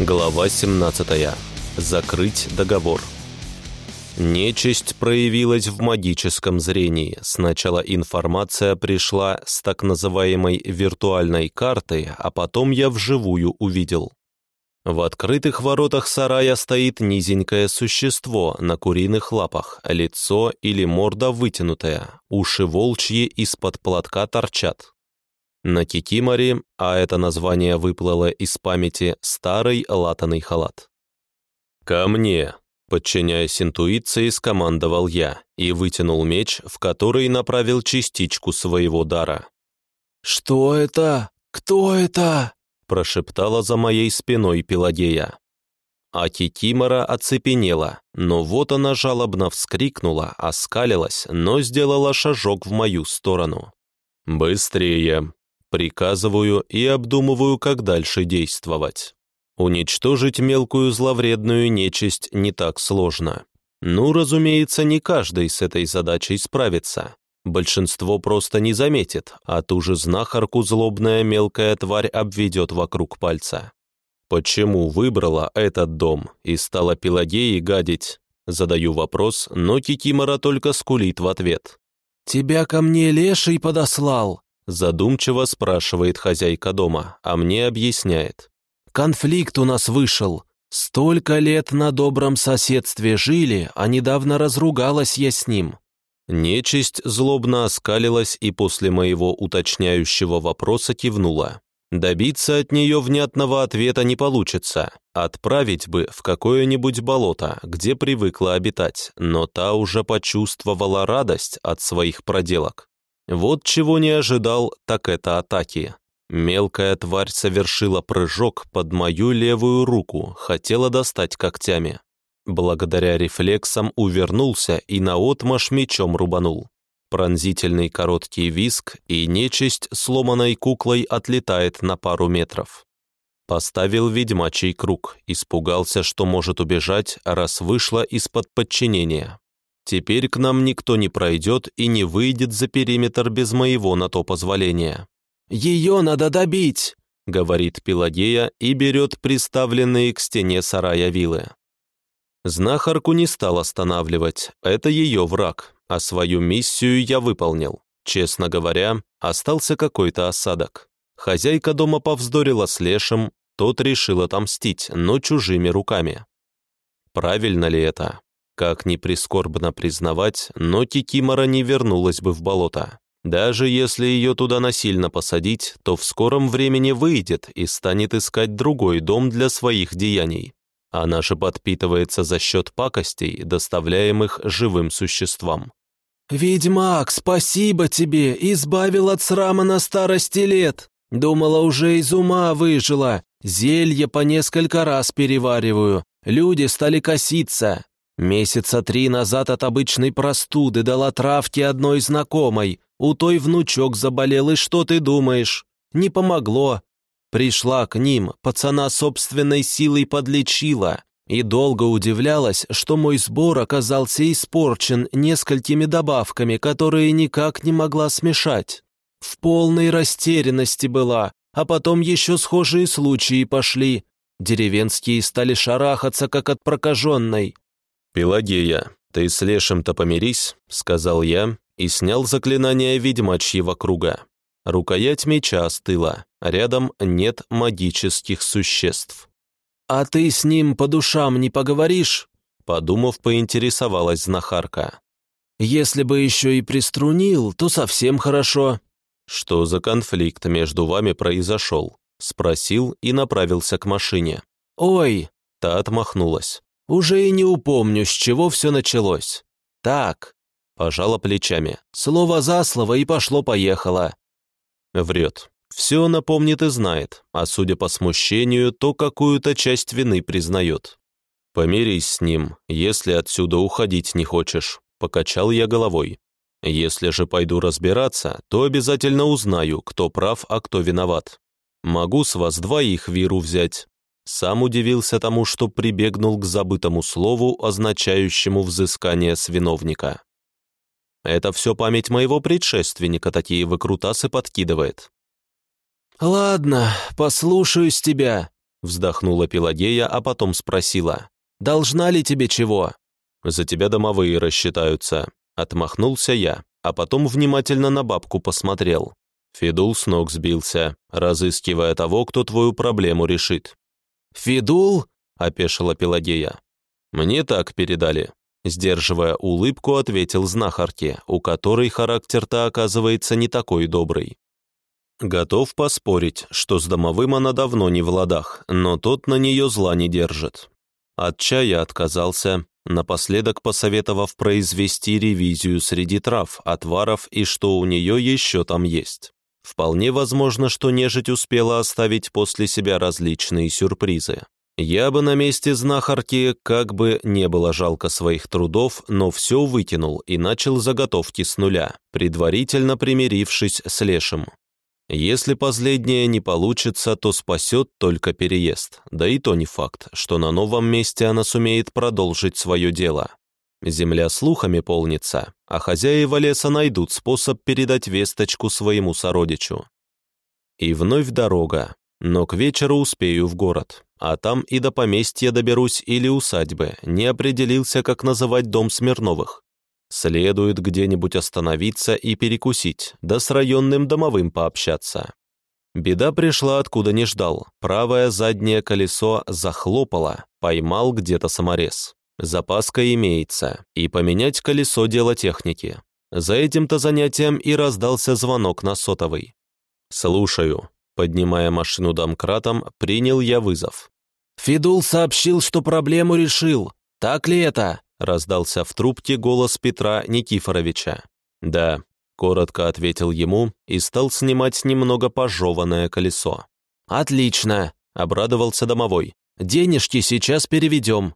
Глава 17. Закрыть договор. Нечисть проявилась в магическом зрении. Сначала информация пришла с так называемой виртуальной карты, а потом я вживую увидел. В открытых воротах сарая стоит низенькое существо на куриных лапах, лицо или морда вытянутая, уши волчьи из-под платка торчат. На кикиморе, а это название выплыло из памяти, старый латаный халат. «Ко мне!» Подчиняясь интуиции, скомандовал я и вытянул меч, в который направил частичку своего дара. «Что это? Кто это?» прошептала за моей спиной Пелагея. А Кикимора оцепенела, но вот она жалобно вскрикнула, оскалилась, но сделала шажок в мою сторону. «Быстрее!» Приказываю и обдумываю, как дальше действовать. Уничтожить мелкую зловредную нечисть не так сложно. Ну, разумеется, не каждый с этой задачей справится. Большинство просто не заметит, а ту же знахарку злобная мелкая тварь обведет вокруг пальца. Почему выбрала этот дом и стала Пелагеей гадить? Задаю вопрос, но Кикимора только скулит в ответ. «Тебя ко мне леший подослал», Задумчиво спрашивает хозяйка дома, а мне объясняет. «Конфликт у нас вышел. Столько лет на добром соседстве жили, а недавно разругалась я с ним». Нечисть злобно оскалилась и после моего уточняющего вопроса кивнула. Добиться от нее внятного ответа не получится. Отправить бы в какое-нибудь болото, где привыкла обитать, но та уже почувствовала радость от своих проделок. Вот чего не ожидал, так это атаки. Мелкая тварь совершила прыжок под мою левую руку, хотела достать когтями. Благодаря рефлексам увернулся и наотмашь мечом рубанул. Пронзительный короткий виск, и нечисть сломанной куклой отлетает на пару метров. Поставил ведьмачий круг, испугался, что может убежать, раз вышла из-под подчинения. Теперь к нам никто не пройдет и не выйдет за периметр без моего на то позволения. «Ее надо добить!» — говорит Пелагея и берет приставленные к стене сарая вилы. Знахарку не стал останавливать, это ее враг, а свою миссию я выполнил. Честно говоря, остался какой-то осадок. Хозяйка дома повздорила с Лешем, тот решил отомстить, но чужими руками. Правильно ли это? Как ни прискорбно признавать, но Кикимора не вернулась бы в болото. Даже если ее туда насильно посадить, то в скором времени выйдет и станет искать другой дом для своих деяний. Она же подпитывается за счет пакостей, доставляемых живым существам. «Ведьмак, спасибо тебе, избавил от срама на старости лет. Думала, уже из ума выжила. Зелье по несколько раз перевариваю. Люди стали коситься. Месяца три назад от обычной простуды дала травки одной знакомой. У той внучок заболел, и что ты думаешь? Не помогло. Пришла к ним, пацана собственной силой подлечила. И долго удивлялась, что мой сбор оказался испорчен несколькими добавками, которые никак не могла смешать. В полной растерянности была, а потом еще схожие случаи пошли. Деревенские стали шарахаться, как от прокаженной. «Пелагея, ты с Лешим-то помирись», — сказал я и снял заклинание ведьмачьего круга. Рукоять меча остыла, рядом нет магических существ. «А ты с ним по душам не поговоришь?» Подумав, поинтересовалась знахарка. «Если бы еще и приструнил, то совсем хорошо». «Что за конфликт между вами произошел?» Спросил и направился к машине. «Ой!» Та отмахнулась. Уже и не упомню, с чего все началось. Так, пожала плечами. Слово за слово и пошло-поехало. Врет. Все она помнит и знает, а судя по смущению, то какую-то часть вины признает. «Помирись с ним, если отсюда уходить не хочешь», — покачал я головой. «Если же пойду разбираться, то обязательно узнаю, кто прав, а кто виноват. Могу с вас двоих виру взять, сам удивился тому, что прибегнул к забытому слову, означающему взыскание с виновника. Это все память моего предшественника такие выкрутасы подкидывает. «Ладно, послушаюсь тебя», вздохнула Пелагея, а потом спросила. «Должна ли тебе чего?» «За тебя домовые рассчитаются», — отмахнулся я, а потом внимательно на бабку посмотрел. Фидул с ног сбился, разыскивая того, кто твою проблему решит. «Фидул?» — опешила Пелагея. «Мне так передали», — сдерживая улыбку, ответил знахарке, у которой характер-то оказывается не такой добрый. Готов поспорить, что с домовым она давно не в ладах, но тот на нее зла не держит. От чая отказался, напоследок посоветовав произвести ревизию среди трав, отваров и что у нее еще там есть. Вполне возможно, что нежить успела оставить после себя различные сюрпризы. Я бы на месте знахарки, как бы не было жалко своих трудов, но все выкинул и начал заготовки с нуля, предварительно примирившись с лешим. Если последнее не получится, то спасет только переезд. Да и то не факт, что на новом месте она сумеет продолжить свое дело. Земля слухами полнится, а хозяева леса найдут способ передать весточку своему сородичу. И вновь дорога, но к вечеру успею в город, а там и до поместья доберусь или усадьбы, не определился, как называть дом Смирновых. Следует где-нибудь остановиться и перекусить, да с районным домовым пообщаться. Беда пришла, откуда не ждал. Правое заднее колесо захлопало, поймал где-то саморез. Запаска имеется, и поменять колесо – дело техники. За этим-то занятием и раздался звонок на сотовый. «Слушаю», – поднимая машину домкратом, принял я вызов. «Фидул сообщил, что проблему решил. Так ли это?» раздался в трубке голос Петра Никифоровича. «Да», — коротко ответил ему и стал снимать немного пожеванное колесо. «Отлично», — обрадовался домовой. «Денежки сейчас переведем».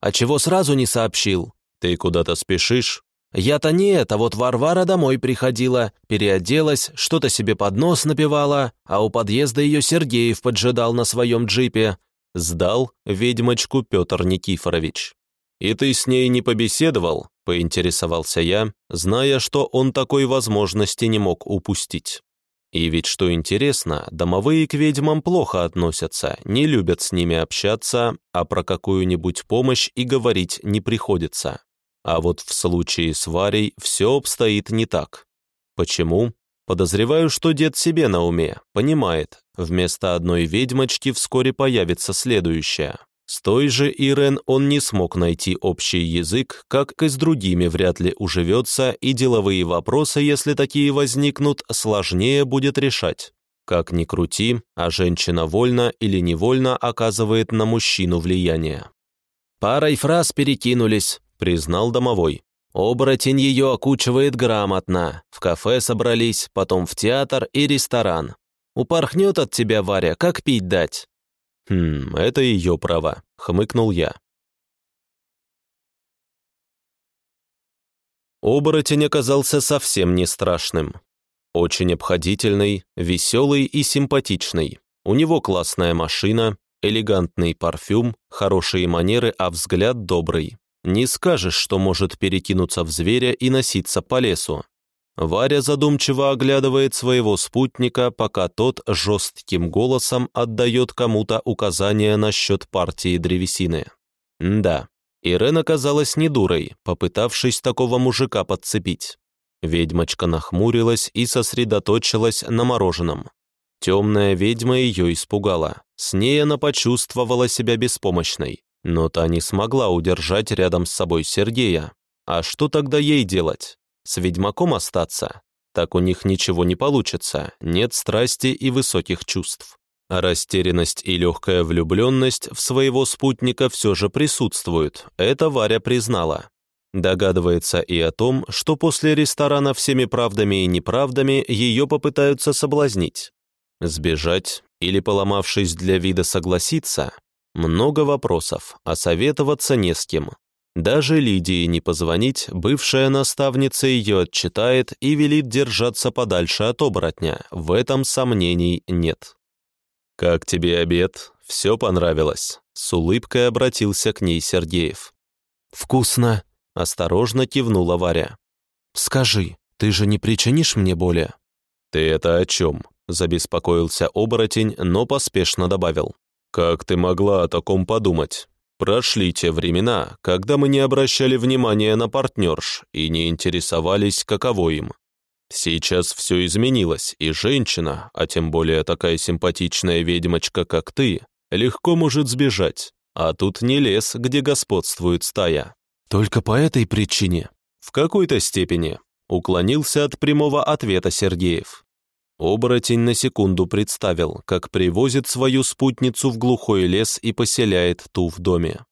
«А чего сразу не сообщил?» «Ты куда-то спешишь?» «Я-то нет, а вот Варвара домой приходила, переоделась, что-то себе под нос напевала, а у подъезда ее Сергеев поджидал на своем джипе». Сдал ведьмочку Петр Никифорович. «И ты с ней не побеседовал?» – поинтересовался я, зная, что он такой возможности не мог упустить. И ведь, что интересно, домовые к ведьмам плохо относятся, не любят с ними общаться, а про какую-нибудь помощь и говорить не приходится. А вот в случае с Варей все обстоит не так. Почему? Подозреваю, что дед себе на уме, понимает, вместо одной ведьмочки вскоре появится следующая. С той же Ирен он не смог найти общий язык, как и с другими вряд ли уживется, и деловые вопросы, если такие возникнут, сложнее будет решать. Как ни крути, а женщина вольно или невольно оказывает на мужчину влияние. «Парой фраз перекинулись», — признал домовой. «Оборотень ее окучивает грамотно. В кафе собрались, потом в театр и ресторан. Упорхнет от тебя, Варя, как пить дать?» «Хм, это ее право», — хмыкнул я. Оборотень оказался совсем не страшным. Очень обходительный, веселый и симпатичный. У него классная машина, элегантный парфюм, хорошие манеры, а взгляд добрый. Не скажешь, что может перекинуться в зверя и носиться по лесу. Варя задумчиво оглядывает своего спутника, пока тот жестким голосом отдает кому-то указания насчет партии древесины. да, Ирен оказалась не дурой, попытавшись такого мужика подцепить. Ведьмочка нахмурилась и сосредоточилась на мороженом. Темная ведьма ее испугала. С ней она почувствовала себя беспомощной. Но та не смогла удержать рядом с собой Сергея. А что тогда ей делать? С ведьмаком остаться, так у них ничего не получится, нет страсти и высоких чувств. А растерянность и легкая влюбленность в своего спутника все же присутствуют, это Варя признала. Догадывается и о том, что после ресторана всеми правдами и неправдами ее попытаются соблазнить. Сбежать или, поломавшись для вида, согласиться? Много вопросов, а советоваться не с кем. Даже Лидии не позвонить, бывшая наставница ее отчитает и велит держаться подальше от оборотня, в этом сомнений нет. «Как тебе обед? Все понравилось?» С улыбкой обратился к ней Сергеев. «Вкусно!» – осторожно кивнула Варя. «Скажи, ты же не причинишь мне боли?» «Ты это о чем?» – забеспокоился оборотень, но поспешно добавил. «Как ты могла о таком подумать? Прошли те времена, когда мы не обращали внимания на партнерш и не интересовались, каково им. Сейчас все изменилось, и женщина, а тем более такая симпатичная ведьмочка, как ты, легко может сбежать. А тут не лес, где господствует стая. Только по этой причине. В какой-то степени. Уклонился от прямого ответа Сергеев. Оборотень на секунду представил, как привозит свою спутницу в глухой лес и поселяет ту в доме.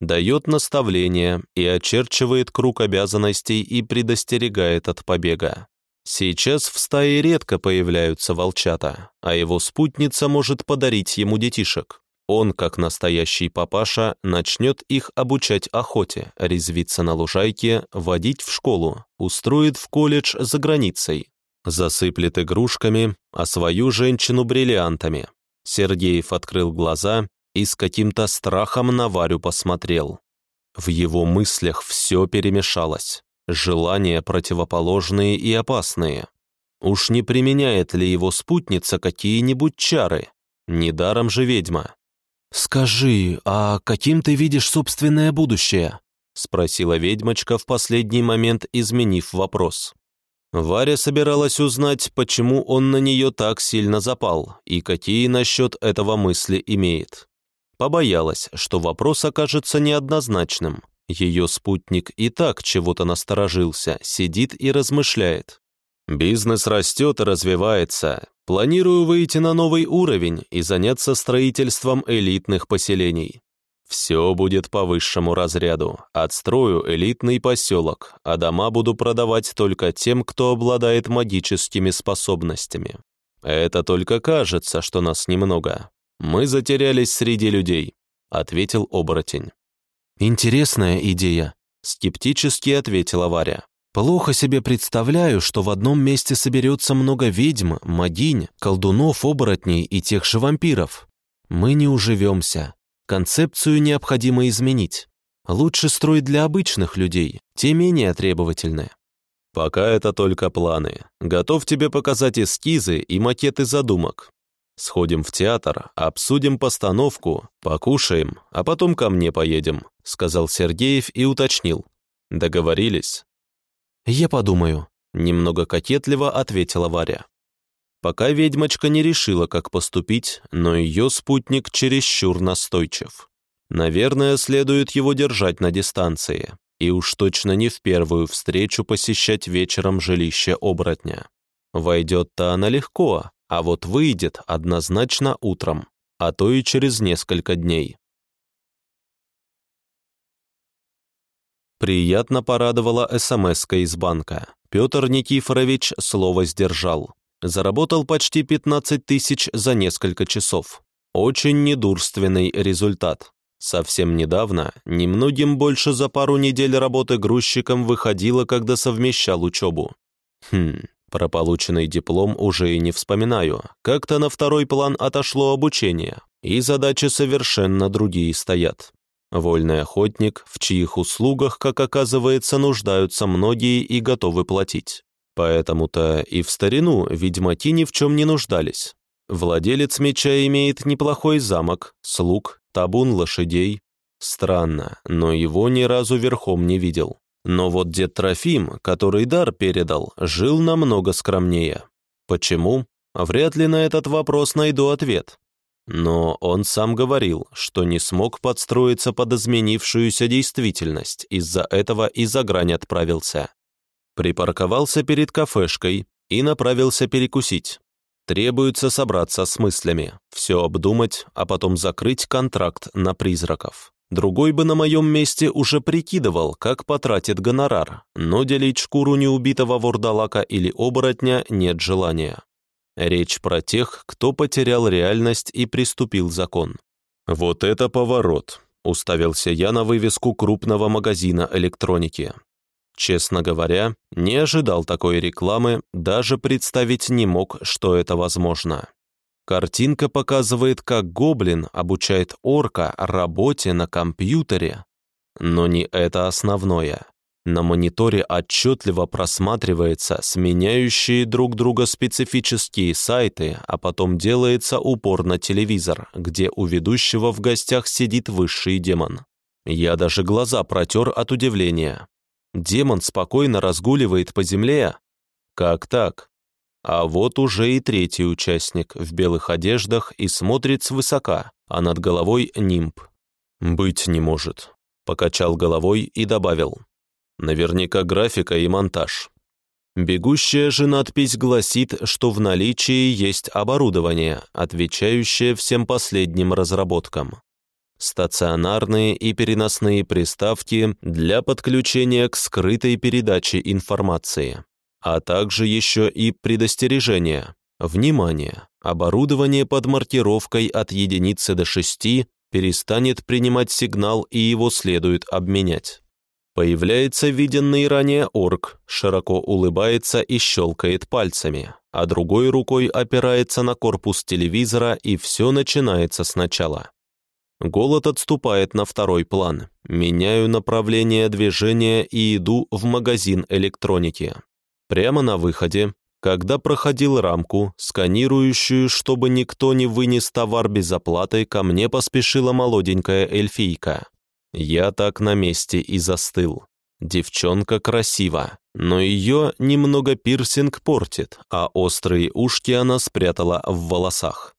Дает наставления и очерчивает круг обязанностей и предостерегает от побега. Сейчас в стае редко появляются волчата, а его спутница может подарить ему детишек. Он, как настоящий папаша, начнет их обучать охоте, резвиться на лужайке, водить в школу, устроит в колледж за границей, засыплет игрушками, а свою женщину бриллиантами. Сергеев открыл глаза и с каким-то страхом на Варю посмотрел. В его мыслях все перемешалось. Желания противоположные и опасные. Уж не применяет ли его спутница какие-нибудь чары? Недаром же ведьма. «Скажи, а каким ты видишь собственное будущее?» спросила ведьмочка в последний момент, изменив вопрос. Варя собиралась узнать, почему он на нее так сильно запал и какие насчет этого мысли имеет. Побоялась, что вопрос окажется неоднозначным. Ее спутник и так чего-то насторожился, сидит и размышляет. Бизнес растет и развивается. Планирую выйти на новый уровень и заняться строительством элитных поселений. Все будет по высшему разряду. Отстрою элитный поселок, а дома буду продавать только тем, кто обладает магическими способностями. Это только кажется, что нас немного. Мы затерялись среди людей, ответил оборотень. Интересная идея, скептически ответила Варя. Плохо себе представляю, что в одном месте соберется много ведьм, магинь, колдунов, оборотней и тех же вампиров. Мы не уживемся. Концепцию необходимо изменить. Лучше строить для обычных людей, те менее требовательны. Пока это только планы. Готов тебе показать эскизы и макеты задумок. Сходим в театр, обсудим постановку, покушаем, а потом ко мне поедем», — сказал Сергеев и уточнил. «Договорились?» «Я подумаю», — немного кокетливо ответила Варя. Пока ведьмочка не решила, как поступить, но ее спутник чересчур настойчив. Наверное, следует его держать на дистанции, и уж точно не в первую встречу посещать вечером жилище оборотня. Войдет-то она легко, а вот выйдет однозначно утром, а то и через несколько дней. Приятно порадовала смс из банка. Петр Никифорович слово сдержал. Заработал почти 15 тысяч за несколько часов. Очень недурственный результат. Совсем недавно, немногим больше за пару недель работы грузчиком выходило, когда совмещал учебу. Хм, про полученный диплом уже и не вспоминаю. Как-то на второй план отошло обучение, и задачи совершенно другие стоят. Вольный охотник, в чьих услугах, как оказывается, нуждаются многие и готовы платить. Поэтому-то и в старину ведьмаки ни в чем не нуждались. Владелец меча имеет неплохой замок, слуг, табун лошадей. Странно, но его ни разу верхом не видел. Но вот дед Трофим, который дар передал, жил намного скромнее. Почему? Вряд ли на этот вопрос найду ответ. Но он сам говорил, что не смог подстроиться под изменившуюся действительность, из-за этого и за грань отправился. Припарковался перед кафешкой и направился перекусить. Требуется собраться с мыслями, все обдумать, а потом закрыть контракт на призраков. Другой бы на моем месте уже прикидывал, как потратит гонорар, но делить шкуру неубитого вурдалака или оборотня нет желания. Речь про тех, кто потерял реальность и приступил закон. «Вот это поворот!» – уставился я на вывеску крупного магазина электроники. Честно говоря, не ожидал такой рекламы, даже представить не мог, что это возможно. Картинка показывает, как гоблин обучает орка работе на компьютере. Но не это основное. На мониторе отчетливо просматривается сменяющие друг друга специфические сайты, а потом делается упор на телевизор, где у ведущего в гостях сидит высший демон. Я даже глаза протер от удивления. Демон спокойно разгуливает по земле? Как так? А вот уже и третий участник в белых одеждах и смотрит свысока, а над головой нимб. «Быть не может», — покачал головой и добавил. Наверняка графика и монтаж. Бегущая же надпись гласит, что в наличии есть оборудование, отвечающее всем последним разработкам. Стационарные и переносные приставки для подключения к скрытой передаче информации, а также еще и предостережение. Внимание! Оборудование под маркировкой от единицы до 6 перестанет принимать сигнал и его следует обменять. Появляется виденный ранее орк, широко улыбается и щелкает пальцами, а другой рукой опирается на корпус телевизора, и все начинается сначала. Голод отступает на второй план. Меняю направление движения и иду в магазин электроники. Прямо на выходе, когда проходил рамку, сканирующую, чтобы никто не вынес товар без оплаты, ко мне поспешила молоденькая эльфийка. Я так на месте и застыл. Девчонка красива, но ее немного пирсинг портит, а острые ушки она спрятала в волосах.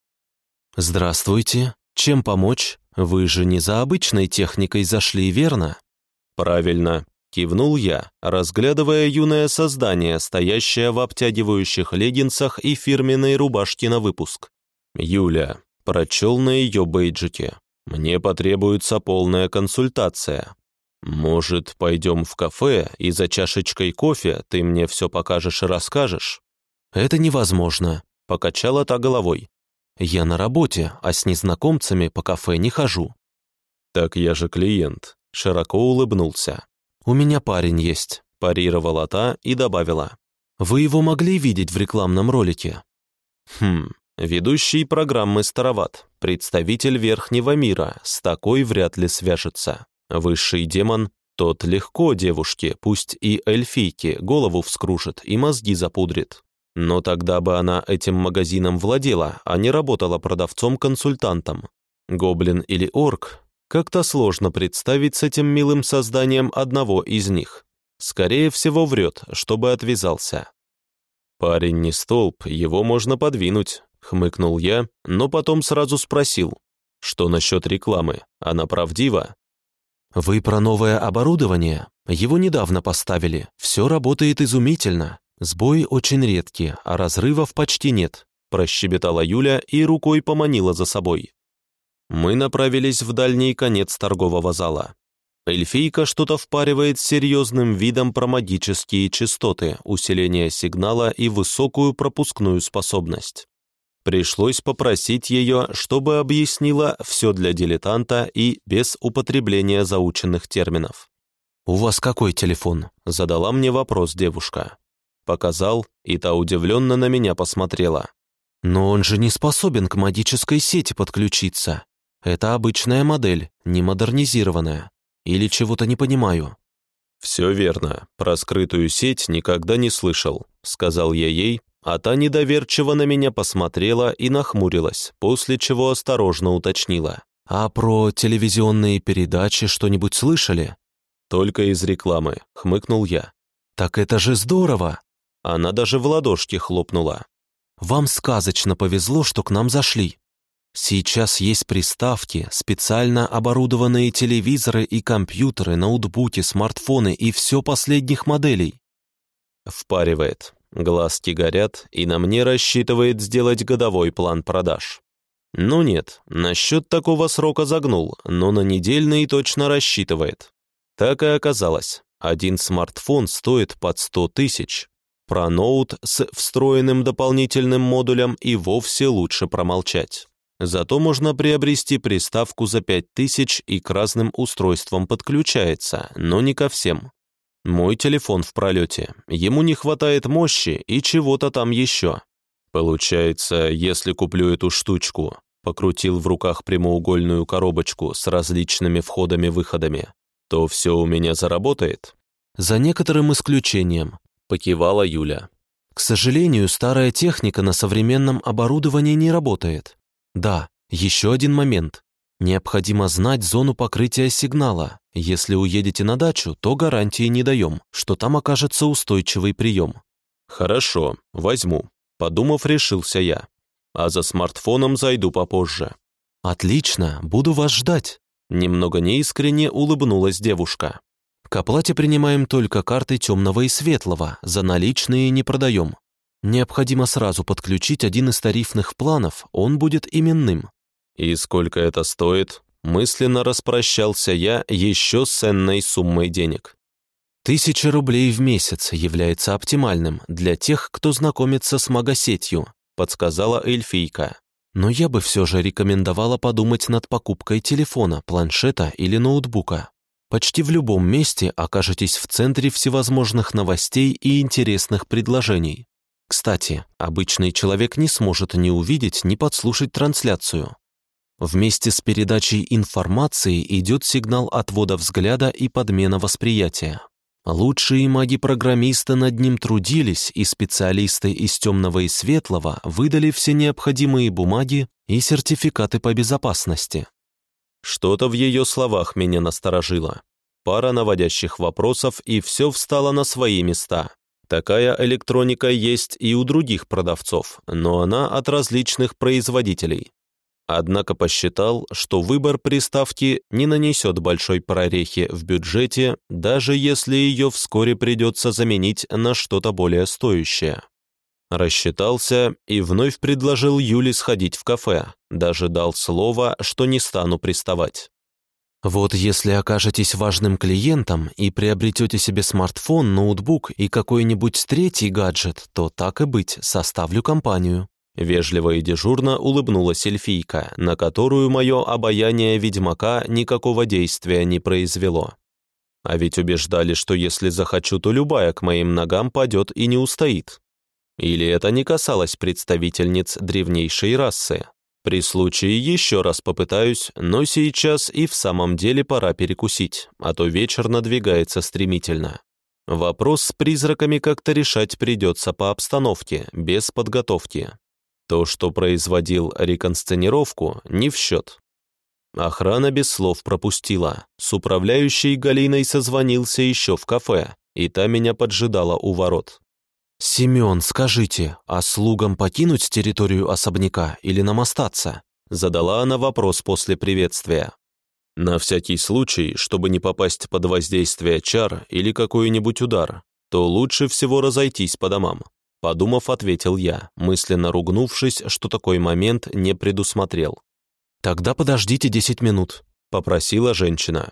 «Здравствуйте. Чем помочь? Вы же не за обычной техникой зашли, верно?» «Правильно», — кивнул я, разглядывая юное создание, стоящее в обтягивающих леггинсах и фирменной рубашке на выпуск. «Юля», — прочел на ее бейджике. Мне потребуется полная консультация. Может, пойдем в кафе, и за чашечкой кофе ты мне все покажешь и расскажешь?» «Это невозможно», — покачала та головой. «Я на работе, а с незнакомцами по кафе не хожу». «Так я же клиент», — широко улыбнулся. «У меня парень есть», — парировала та и добавила. «Вы его могли видеть в рекламном ролике?» «Хм, Ведущий программы староват, представитель верхнего мира, с такой вряд ли свяжется. Высший демон, тот легко девушке, пусть и эльфийке, голову вскружит и мозги запудрит. Но тогда бы она этим магазином владела, а не работала продавцом-консультантом. Гоблин или орк, как-то сложно представить с этим милым созданием одного из них. Скорее всего, врет, чтобы отвязался. Парень не столб, его можно подвинуть, хмыкнул я, но потом сразу спросил, что насчет рекламы, она правдива? «Вы про новое оборудование? Его недавно поставили. Все работает изумительно. Сбои очень редкие, а разрывов почти нет», прощебетала Юля и рукой поманила за собой. Мы направились в дальний конец торгового зала. Эльфийка что-то впаривает серьезным видом про магические частоты, усиление сигнала и высокую пропускную способность. Пришлось попросить ее, чтобы объяснила все для дилетанта и без употребления заученных терминов. «У вас какой телефон?» – задала мне вопрос девушка. Показал, и та удивленно на меня посмотрела. «Но он же не способен к магической сети подключиться. Это обычная модель, не модернизированная. Или чего-то не понимаю». «Все верно. Про скрытую сеть никогда не слышал», — сказал я ей, а та недоверчиво на меня посмотрела и нахмурилась, после чего осторожно уточнила. «А про телевизионные передачи что-нибудь слышали?» «Только из рекламы», — хмыкнул я. «Так это же здорово!» Она даже в ладошки хлопнула. «Вам сказочно повезло, что к нам зашли. Сейчас есть приставки, специально оборудованные телевизоры и компьютеры, ноутбуки, смартфоны и все последних моделей». Впаривает. Глазки горят, и на мне рассчитывает сделать годовой план продаж. Ну нет, насчет такого срока загнул, но на недельный точно рассчитывает. Так и оказалось. Один смартфон стоит под 100 тысяч. Про ноут с встроенным дополнительным модулем и вовсе лучше промолчать. Зато можно приобрести приставку за 5000 и к разным устройствам подключается, но не ко всем. Мой телефон в пролете. Ему не хватает мощи и чего-то там еще. Получается, если куплю эту штучку, покрутил в руках прямоугольную коробочку с различными входами-выходами, то все у меня заработает. «За некоторым исключением», — покивала Юля. «К сожалению, старая техника на современном оборудовании не работает. Да, еще один момент. Необходимо знать зону покрытия сигнала. Если уедете на дачу, то гарантии не даем, что там окажется устойчивый прием». «Хорошо, возьму», — подумав, решился я. «А за смартфоном зайду попозже». «Отлично, буду вас ждать», — немного неискренне улыбнулась девушка. «К оплате принимаем только карты темного и светлого, за наличные не продаем. Необходимо сразу подключить один из тарифных планов, он будет именным». «И сколько это стоит?» Мысленно распрощался я еще с ценной суммой денег. Тысяча рублей в месяц является оптимальным для тех, кто знакомится с магосетью, подсказала эльфийка. Но я бы все же рекомендовала подумать над покупкой телефона, планшета или ноутбука. Почти в любом месте окажетесь в центре всевозможных новостей и интересных предложений. Кстати, обычный человек не сможет ни увидеть, ни подслушать трансляцию. Вместе с передачей информации идет сигнал отвода взгляда и подмена восприятия. Лучшие маги-программисты над ним трудились, и специалисты из темного и светлого выдали все необходимые бумаги и сертификаты по безопасности. Что-то в ее словах меня насторожило. Пара наводящих вопросов, и все встало на свои места. Такая электроника есть и у других продавцов, но она от различных производителей. Однако посчитал, что выбор приставки не нанесет большой прорехи в бюджете, даже если ее вскоре придется заменить на что-то более стоящее. Рассчитался и вновь предложил Юле сходить в кафе, даже дал слово, что не стану приставать. Вот если окажетесь важным клиентом и приобретете себе смартфон, ноутбук и какой-нибудь третий гаджет, то так и быть, составлю компанию. Вежливо и дежурно улыбнулась эльфийка, на которую мое обаяние ведьмака никакого действия не произвело. А ведь убеждали, что если захочу, то любая к моим ногам падет и не устоит. Или это не касалось представительниц древнейшей расы? При случае еще раз попытаюсь, но сейчас и в самом деле пора перекусить, а то вечер надвигается стремительно. Вопрос с призраками как-то решать придется по обстановке, без подготовки. То, что производил реконсценировку, не в счет. Охрана без слов пропустила. С управляющей Галиной созвонился еще в кафе, и та меня поджидала у ворот. «Семен, скажите, а слугам покинуть территорию особняка или нам остаться?» Задала она вопрос после приветствия. На всякий случай, чтобы не попасть под воздействие чар или какой-нибудь удар, то лучше всего разойтись по домам. Подумав, ответил я, мысленно ругнувшись, что такой момент не предусмотрел. «Тогда подождите десять минут», — попросила женщина.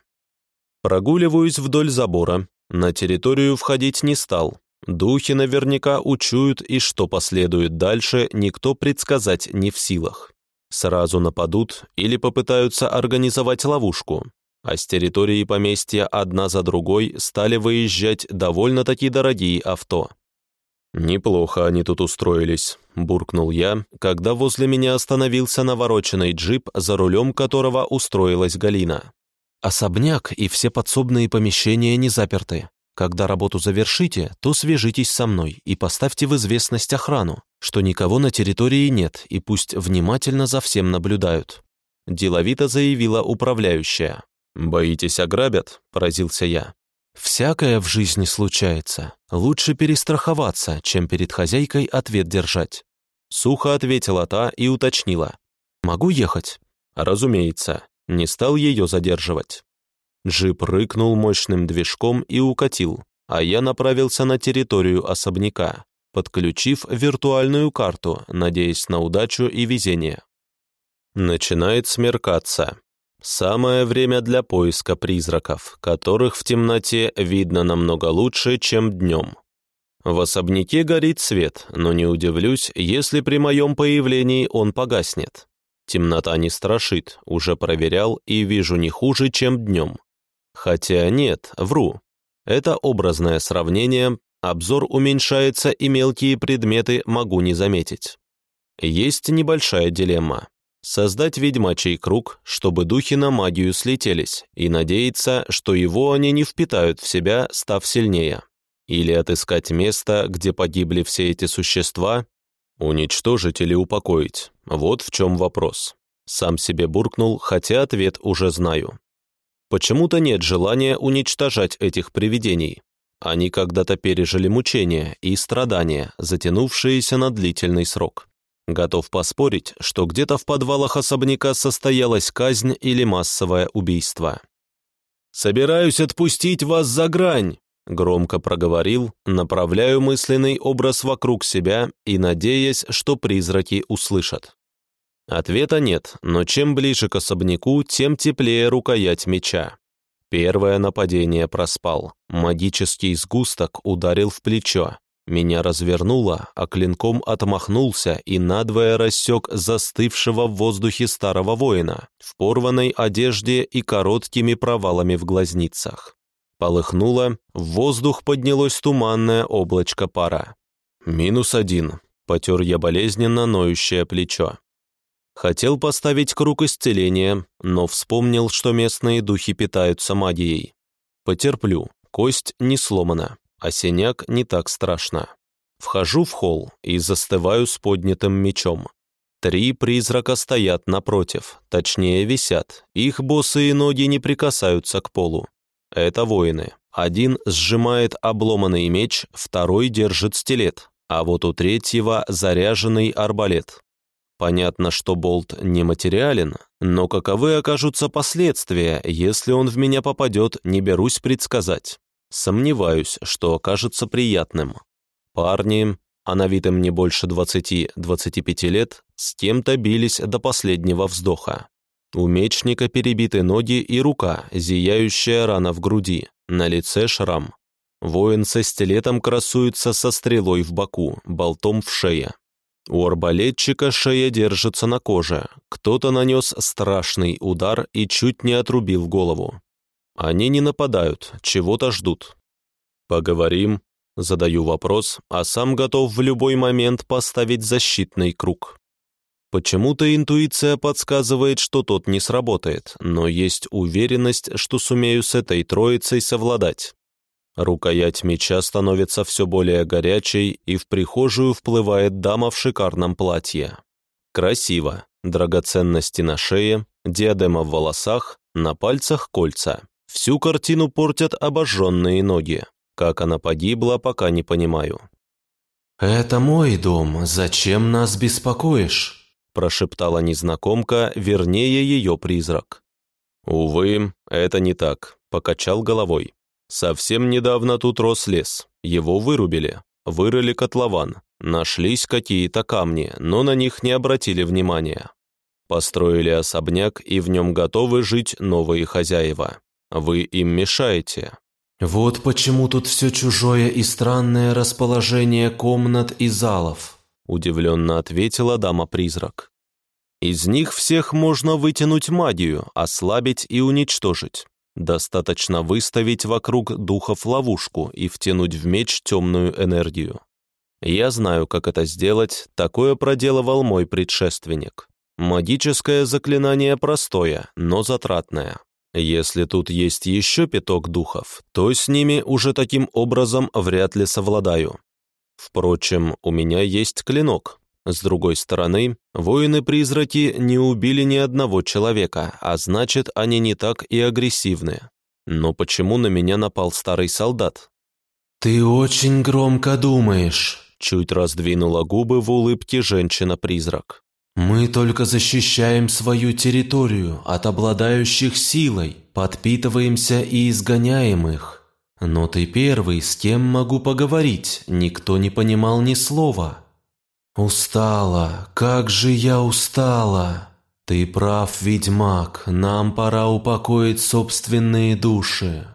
Прогуливаюсь вдоль забора. На территорию входить не стал. Духи наверняка учуют, и что последует дальше, никто предсказать не в силах. Сразу нападут или попытаются организовать ловушку. А с территории поместья одна за другой стали выезжать довольно-таки дорогие авто. «Неплохо они тут устроились», — буркнул я, когда возле меня остановился навороченный джип, за рулем которого устроилась Галина. «Особняк и все подсобные помещения не заперты. Когда работу завершите, то свяжитесь со мной и поставьте в известность охрану, что никого на территории нет и пусть внимательно за всем наблюдают», — деловито заявила управляющая. «Боитесь, ограбят?» — поразился я. «Всякое в жизни случается. Лучше перестраховаться, чем перед хозяйкой ответ держать». Сухо ответила та и уточнила. «Могу ехать?» «Разумеется». Не стал ее задерживать. Джип рыкнул мощным движком и укатил, а я направился на территорию особняка, подключив виртуальную карту, надеясь на удачу и везение. Начинает смеркаться. Самое время для поиска призраков, которых в темноте видно намного лучше, чем днем. В особняке горит свет, но не удивлюсь, если при моем появлении он погаснет. Темнота не страшит, уже проверял и вижу не хуже, чем днем. Хотя нет, вру. Это образное сравнение, обзор уменьшается и мелкие предметы могу не заметить. Есть небольшая дилемма. Создать ведьмачий круг, чтобы духи на магию слетелись, и надеяться, что его они не впитают в себя, став сильнее. Или отыскать место, где погибли все эти существа, уничтожить или упокоить. Вот в чем вопрос. Сам себе буркнул, хотя ответ уже знаю. Почему-то нет желания уничтожать этих привидений. Они когда-то пережили мучения и страдания, затянувшиеся на длительный срок. Готов поспорить, что где-то в подвалах особняка состоялась казнь или массовое убийство. «Собираюсь отпустить вас за грань», — громко проговорил, направляю мысленный образ вокруг себя и надеясь, что призраки услышат. Ответа нет, но чем ближе к особняку, тем теплее рукоять меча. Первое нападение проспал. Магический сгусток ударил в плечо. Меня развернуло, а клинком отмахнулся и надвое рассек застывшего в воздухе старого воина в порванной одежде и короткими провалами в глазницах. Полыхнуло, в воздух поднялось туманное облачко пара. «Минус один», — потер я болезненно ноющее плечо. Хотел поставить круг исцеления, но вспомнил, что местные духи питаются магией. Потерплю, кость не сломана, а синяк не так страшно. Вхожу в холл и застываю с поднятым мечом. Три призрака стоят напротив, точнее висят. Их босые ноги не прикасаются к полу. Это воины. Один сжимает обломанный меч, второй держит стилет, а вот у третьего заряженный арбалет. Понятно, что болт нематериален, но каковы окажутся последствия, если он в меня попадет, не берусь предсказать. Сомневаюсь, что окажется приятным. Парни, а на вид им не больше 20-25 лет, с кем-то бились до последнего вздоха. У мечника перебиты ноги и рука, зияющая рана в груди, на лице шрам. Воин со стилетом красуется со стрелой в боку, болтом в шее. У арбалетчика шея держится на коже. Кто-то нанес страшный удар и чуть не отрубил голову. Они не нападают, чего-то ждут. Поговорим, задаю вопрос, а сам готов в любой момент поставить защитный круг. Почему-то интуиция подсказывает, что тот не сработает, но есть уверенность, что сумею с этой троицей совладать. Рукоять меча становится все более горячей, и в прихожую вплывает дама в шикарном платье. Красиво. Драгоценности на шее, диадема в волосах, на пальцах кольца. Всю картину портят обожженные ноги. Как она погибла, пока не понимаю. «Это мой дом, зачем нас беспокоишь?» прошептала незнакомка, вернее ее призрак. «Увы, это не так», — покачал головой. Совсем недавно тут рос лес. Его вырубили. Вырыли котлован. Нашлись какие-то камни, но на них не обратили внимания. Построили особняк, и в нем готовы жить новые хозяева. Вы им мешаете. Вот почему тут все чужое и странное расположение комнат и залов, удивленно ответила дама-призрак. Из них всех можно вытянуть магию, ослабить и уничтожить. Достаточно выставить вокруг духов ловушку и втянуть в меч темную энергию. Я знаю, как это сделать, такое проделывал мой предшественник. Магическое заклинание простое, но затратное. Если тут есть еще пяток духов, то с ними уже таким образом вряд ли совладаю. Впрочем, у меня есть клинок, с другой стороны, воины-призраки не убили ни одного человека, а значит, они не так и агрессивны. Но почему на меня напал старый солдат? «Ты очень громко думаешь», — чуть раздвинула губы в улыбке женщина-призрак. «Мы только защищаем свою территорию от обладающих силой, подпитываемся и изгоняем их. Но ты первый, с кем могу поговорить, никто не понимал ни слова». «Устала, как же я устала! Ты прав, ведьмак, нам пора упокоить собственные души.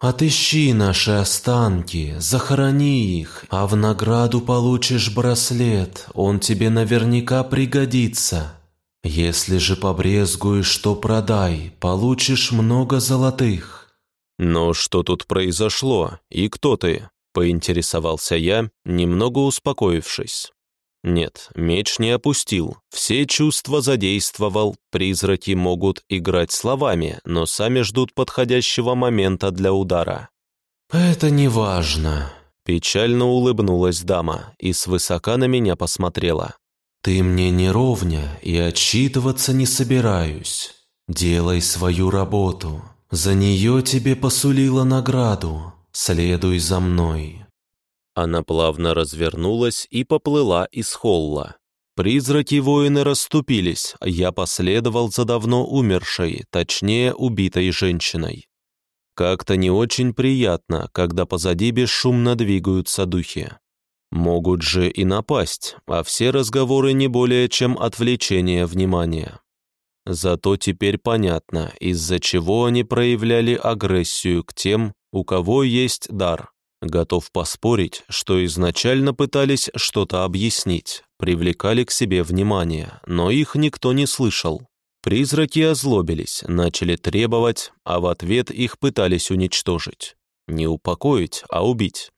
Отыщи наши останки, захорони их, а в награду получишь браслет, он тебе наверняка пригодится. Если же побрезгуешь, то продай, получишь много золотых». «Но что тут произошло, и кто ты?» – поинтересовался я, немного успокоившись. Нет, меч не опустил, все чувства задействовал, призраки могут играть словами, но сами ждут подходящего момента для удара. «Это не важно», – печально улыбнулась дама и свысока на меня посмотрела. «Ты мне не ровня и отчитываться не собираюсь. Делай свою работу. За нее тебе посулила награду. Следуй за мной». Она плавно развернулась и поплыла из холла. Призраки воины расступились, я последовал за давно умершей, точнее, убитой женщиной. Как-то не очень приятно, когда позади бесшумно двигаются духи. Могут же и напасть, а все разговоры не более чем отвлечение внимания. Зато теперь понятно, из-за чего они проявляли агрессию к тем, у кого есть дар. Готов поспорить, что изначально пытались что-то объяснить, привлекали к себе внимание, но их никто не слышал. Призраки озлобились, начали требовать, а в ответ их пытались уничтожить. Не упокоить, а убить.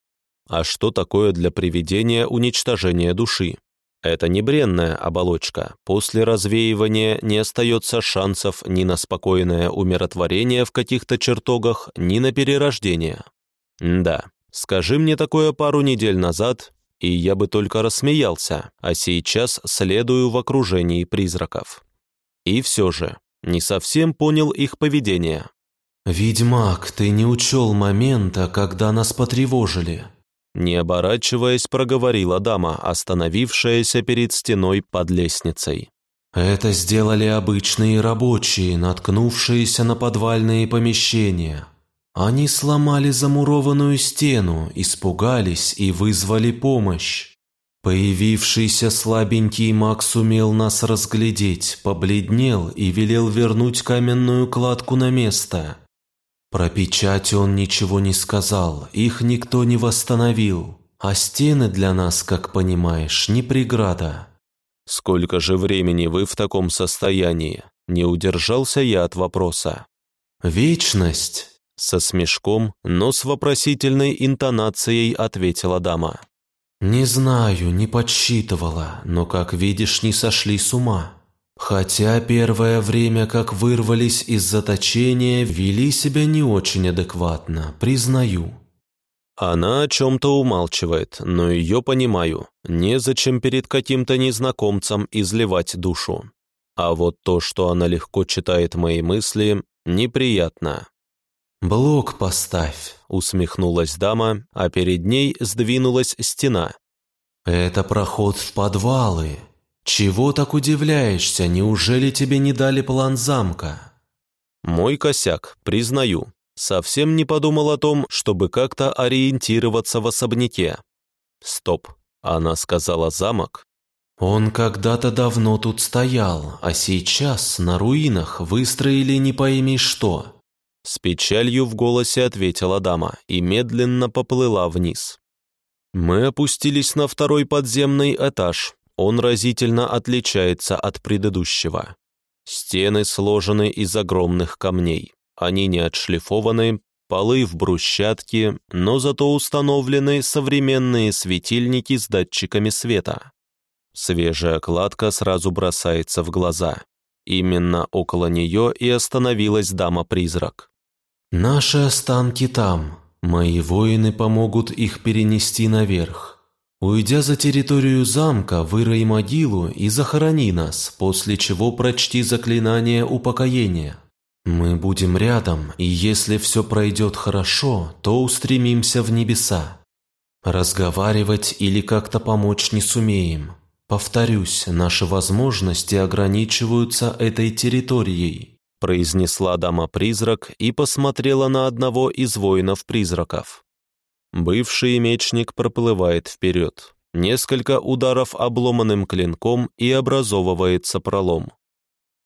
А что такое для привидения уничтожение души? Это не бренная оболочка. После развеивания не остается шансов ни на спокойное умиротворение в каких-то чертогах, ни на перерождение. Да, Скажи мне такое пару недель назад, и я бы только рассмеялся, а сейчас следую в окружении призраков. И все же, не совсем понял их поведение. «Ведьмак, ты не учел момента, когда нас потревожили», не оборачиваясь, проговорила дама, остановившаяся перед стеной под лестницей. «Это сделали обычные рабочие, наткнувшиеся на подвальные помещения. Они сломали замурованную стену, испугались и вызвали помощь. Появившийся слабенький маг сумел нас разглядеть, побледнел и велел вернуть каменную кладку на место. Про печать он ничего не сказал, их никто не восстановил, а стены для нас, как понимаешь, не преграда. «Сколько же времени вы в таком состоянии?» Не удержался я от вопроса. «Вечность!» Со смешком, но с вопросительной интонацией ответила дама. «Не знаю, не подсчитывала, но, как видишь, не сошли с ума. Хотя первое время, как вырвались из заточения, вели себя не очень адекватно, признаю». Она о чем-то умалчивает, но ее понимаю. Незачем перед каким-то незнакомцем изливать душу. А вот то, что она легко читает мои мысли, неприятно. «Блок поставь», — усмехнулась дама, а перед ней сдвинулась стена. «Это проход в подвалы. Чего так удивляешься? Неужели тебе не дали план замка?» «Мой косяк, признаю. Совсем не подумал о том, чтобы как-то ориентироваться в особняке». «Стоп, она сказала замок?» «Он когда-то давно тут стоял, а сейчас на руинах выстроили не пойми что. С печалью в голосе ответила дама и медленно поплыла вниз. Мы опустились на второй подземный этаж. Он разительно отличается от предыдущего. Стены сложены из огромных камней. Они не отшлифованы, полы в брусчатке, но зато установлены современные светильники с датчиками света. Свежая кладка сразу бросается в глаза. Именно около нее и остановилась дама-призрак. «Наши останки там. Мои воины помогут их перенести наверх. Уйдя за территорию замка, вырой могилу и захорони нас, после чего прочти заклинание упокоения. Мы будем рядом, и если все пройдет хорошо, то устремимся в небеса. Разговаривать или как-то помочь не сумеем. Повторюсь, наши возможности ограничиваются этой территорией» произнесла дама-призрак и посмотрела на одного из воинов-призраков. Бывший мечник проплывает вперед. Несколько ударов обломанным клинком и образовывается пролом.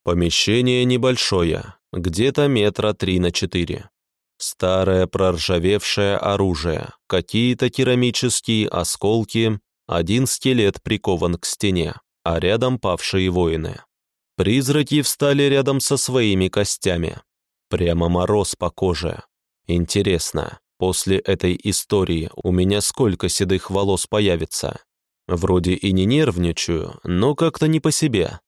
Помещение небольшое, где-то метра три на четыре. Старое проржавевшее оружие, какие-то керамические осколки, один скелет прикован к стене, а рядом павшие воины. Призраки встали рядом со своими костями. Прямо мороз по коже. Интересно, после этой истории у меня сколько седых волос появится? Вроде и не нервничаю, но как-то не по себе.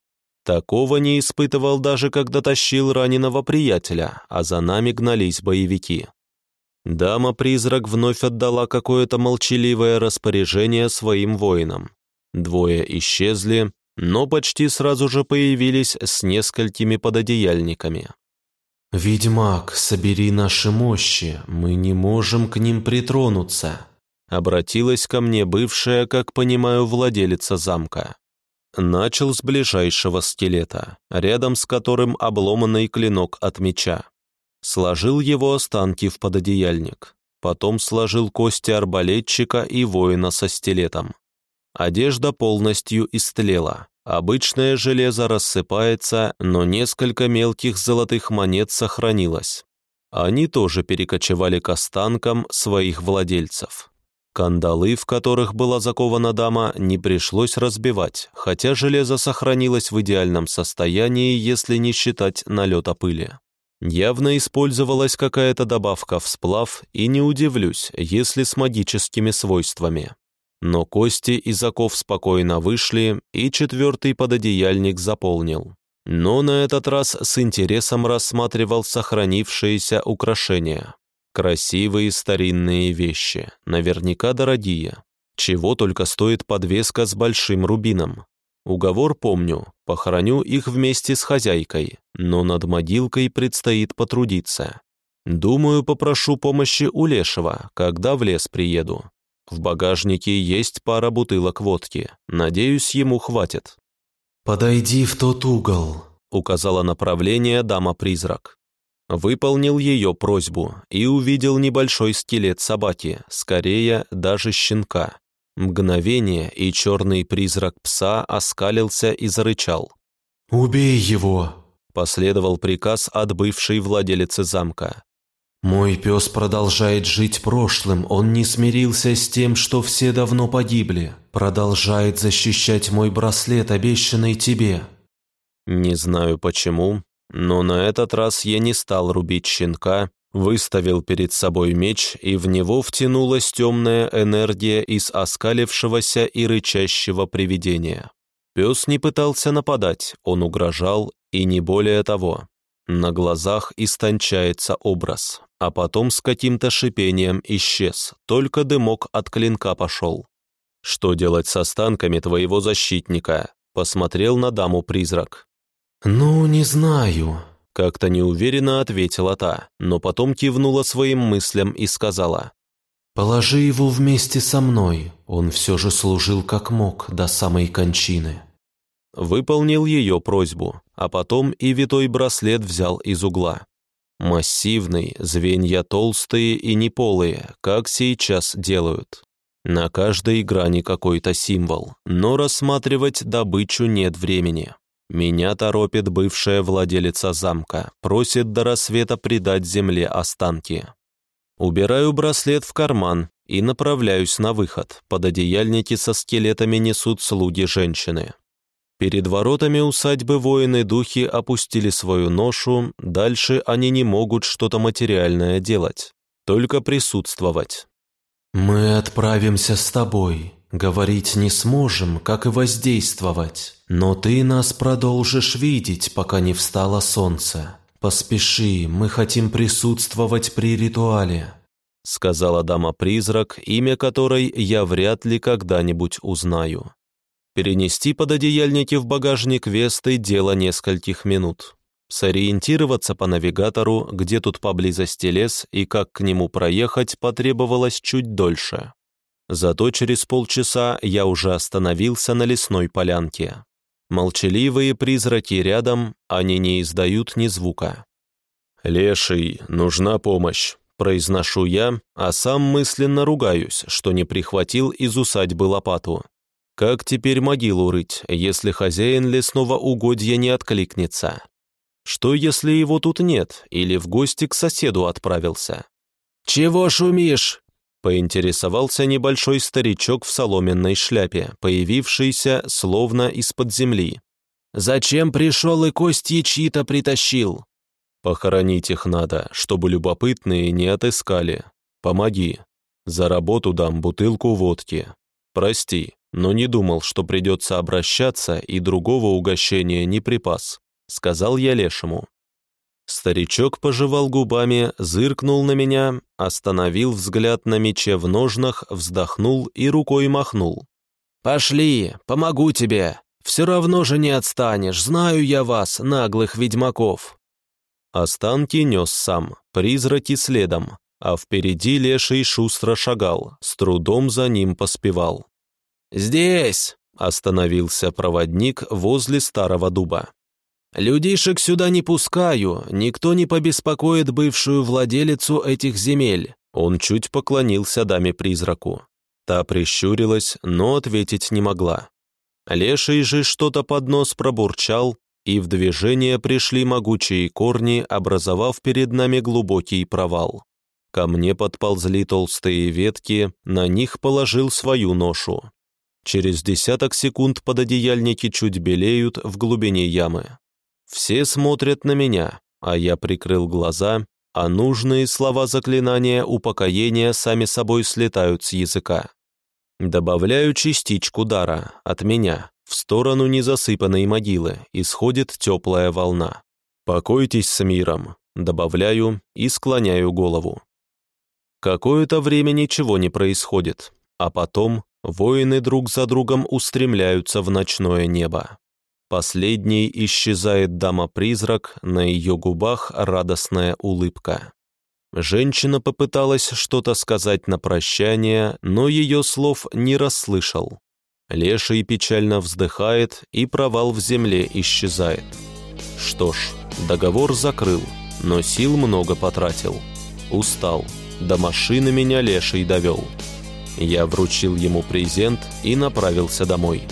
Такого не испытывал даже, когда тащил раненого приятеля, а за нами гнались боевики. Дама-призрак вновь отдала какое-то молчаливое распоряжение своим воинам. Двое исчезли, но почти сразу же появились с несколькими пододеяльниками. «Ведьмак, собери наши мощи, мы не можем к ним притронуться», обратилась ко мне бывшая, как понимаю, владелица замка. Начал с ближайшего скелета, рядом с которым обломанный клинок от меча. Сложил его останки в пододеяльник. Потом сложил кости арбалетчика и воина со стилетом. Одежда полностью истлела. Обычное железо рассыпается, но несколько мелких золотых монет сохранилось. Они тоже перекочевали к останкам своих владельцев. Кандалы, в которых была закована дама, не пришлось разбивать, хотя железо сохранилось в идеальном состоянии, если не считать налета пыли. Явно использовалась какая-то добавка в сплав, и не удивлюсь, если с магическими свойствами. Но кости из оков спокойно вышли, и четвертый пододеяльник заполнил. Но на этот раз с интересом рассматривал сохранившиеся украшения. Красивые старинные вещи, наверняка дорогие. Чего только стоит подвеска с большим рубином. Уговор помню, похороню их вместе с хозяйкой, но над могилкой предстоит потрудиться. Думаю, попрошу помощи у Лешего, когда в лес приеду. В багажнике есть пара бутылок водки. Надеюсь, ему хватит. «Подойди в тот угол», — указала направление дама-призрак. Выполнил ее просьбу и увидел небольшой скелет собаки, скорее даже щенка. Мгновение, и черный призрак пса оскалился и зарычал. «Убей его!» – последовал приказ от бывшей владелицы замка. «Мой пес продолжает жить прошлым, он не смирился с тем, что все давно погибли, продолжает защищать мой браслет, обещанный тебе». Не знаю почему, но на этот раз я не стал рубить щенка, выставил перед собой меч, и в него втянулась темная энергия из оскалившегося и рычащего привидения. Пес не пытался нападать, он угрожал, и не более того. На глазах истончается образ, а потом с каким-то шипением исчез, только дымок от клинка пошел. «Что делать с останками твоего защитника?» Посмотрел на даму-призрак. «Ну, не знаю», — как-то неуверенно ответила та, но потом кивнула своим мыслям и сказала. «Положи его вместе со мной, он все же служил как мог до самой кончины». Выполнил ее просьбу, а потом и витой браслет взял из угла. Массивный, звенья толстые и неполые, как сейчас делают. На каждой грани какой-то символ, но рассматривать добычу нет времени. Меня торопит бывшая владелица замка, просит до рассвета придать земле останки. Убираю браслет в карман и направляюсь на выход. Под одеяльники со скелетами несут слуги женщины. Перед воротами усадьбы воины-духи опустили свою ношу, дальше они не могут что-то материальное делать, только присутствовать. «Мы отправимся с тобой», Говорить не сможем, как и воздействовать, но ты нас продолжишь видеть, пока не встало солнце. Поспеши, мы хотим присутствовать при ритуале», — сказала дама-призрак, имя которой я вряд ли когда-нибудь узнаю. Перенести пододеяльники в багажник Весты – дело нескольких минут. Сориентироваться по навигатору, где тут поблизости лес и как к нему проехать, потребовалось чуть дольше. Зато через полчаса я уже остановился на лесной полянке. Молчаливые призраки рядом, они не издают ни звука. «Леший, нужна помощь», — произношу я, а сам мысленно ругаюсь, что не прихватил из усадьбы лопату. Как теперь могилу рыть, если хозяин лесного угодья не откликнется? Что, если его тут нет, или в гости к соседу отправился? «Чего шумишь?» Поинтересовался небольшой старичок в соломенной шляпе, появившийся словно из-под земли. «Зачем пришел и кости чьи-то притащил?» «Похоронить их надо, чтобы любопытные не отыскали. Помоги. За работу дам бутылку водки. Прости, но не думал, что придется обращаться и другого угощения не припас», — сказал я лешему. Старичок пожевал губами, зыркнул на меня, остановил взгляд на мече в ножнах, вздохнул и рукой махнул. «Пошли, помогу тебе. Все равно же не отстанешь, знаю я вас, наглых ведьмаков». Останки нес сам, призраки следом, а впереди леший шустро шагал, с трудом за ним поспевал. «Здесь!» — остановился проводник возле старого дуба. «Людишек сюда не пускаю, никто не побеспокоит бывшую владелицу этих земель». Он чуть поклонился даме-призраку. Та прищурилась, но ответить не могла. Леший же что-то под нос пробурчал, и в движение пришли могучие корни, образовав перед нами глубокий провал. Ко мне подползли толстые ветки, на них положил свою ношу. Через десяток секунд пододеяльники чуть белеют в глубине ямы. Все смотрят на меня, а я прикрыл глаза, а нужные слова заклинания упокоения сами собой слетают с языка. Добавляю частичку дара от меня. В сторону незасыпанной могилы исходит теплая волна. «Покойтесь с миром», добавляю и склоняю голову. Какое-то время ничего не происходит, а потом воины друг за другом устремляются в ночное небо. Последней исчезает дама-призрак, на ее губах радостная улыбка. Женщина попыталась что-то сказать на прощание, но ее слов не расслышал. Леший печально вздыхает, и провал в земле исчезает. Что ж, договор закрыл, но сил много потратил. Устал, до машины меня Леший довел. Я вручил ему презент и направился домой.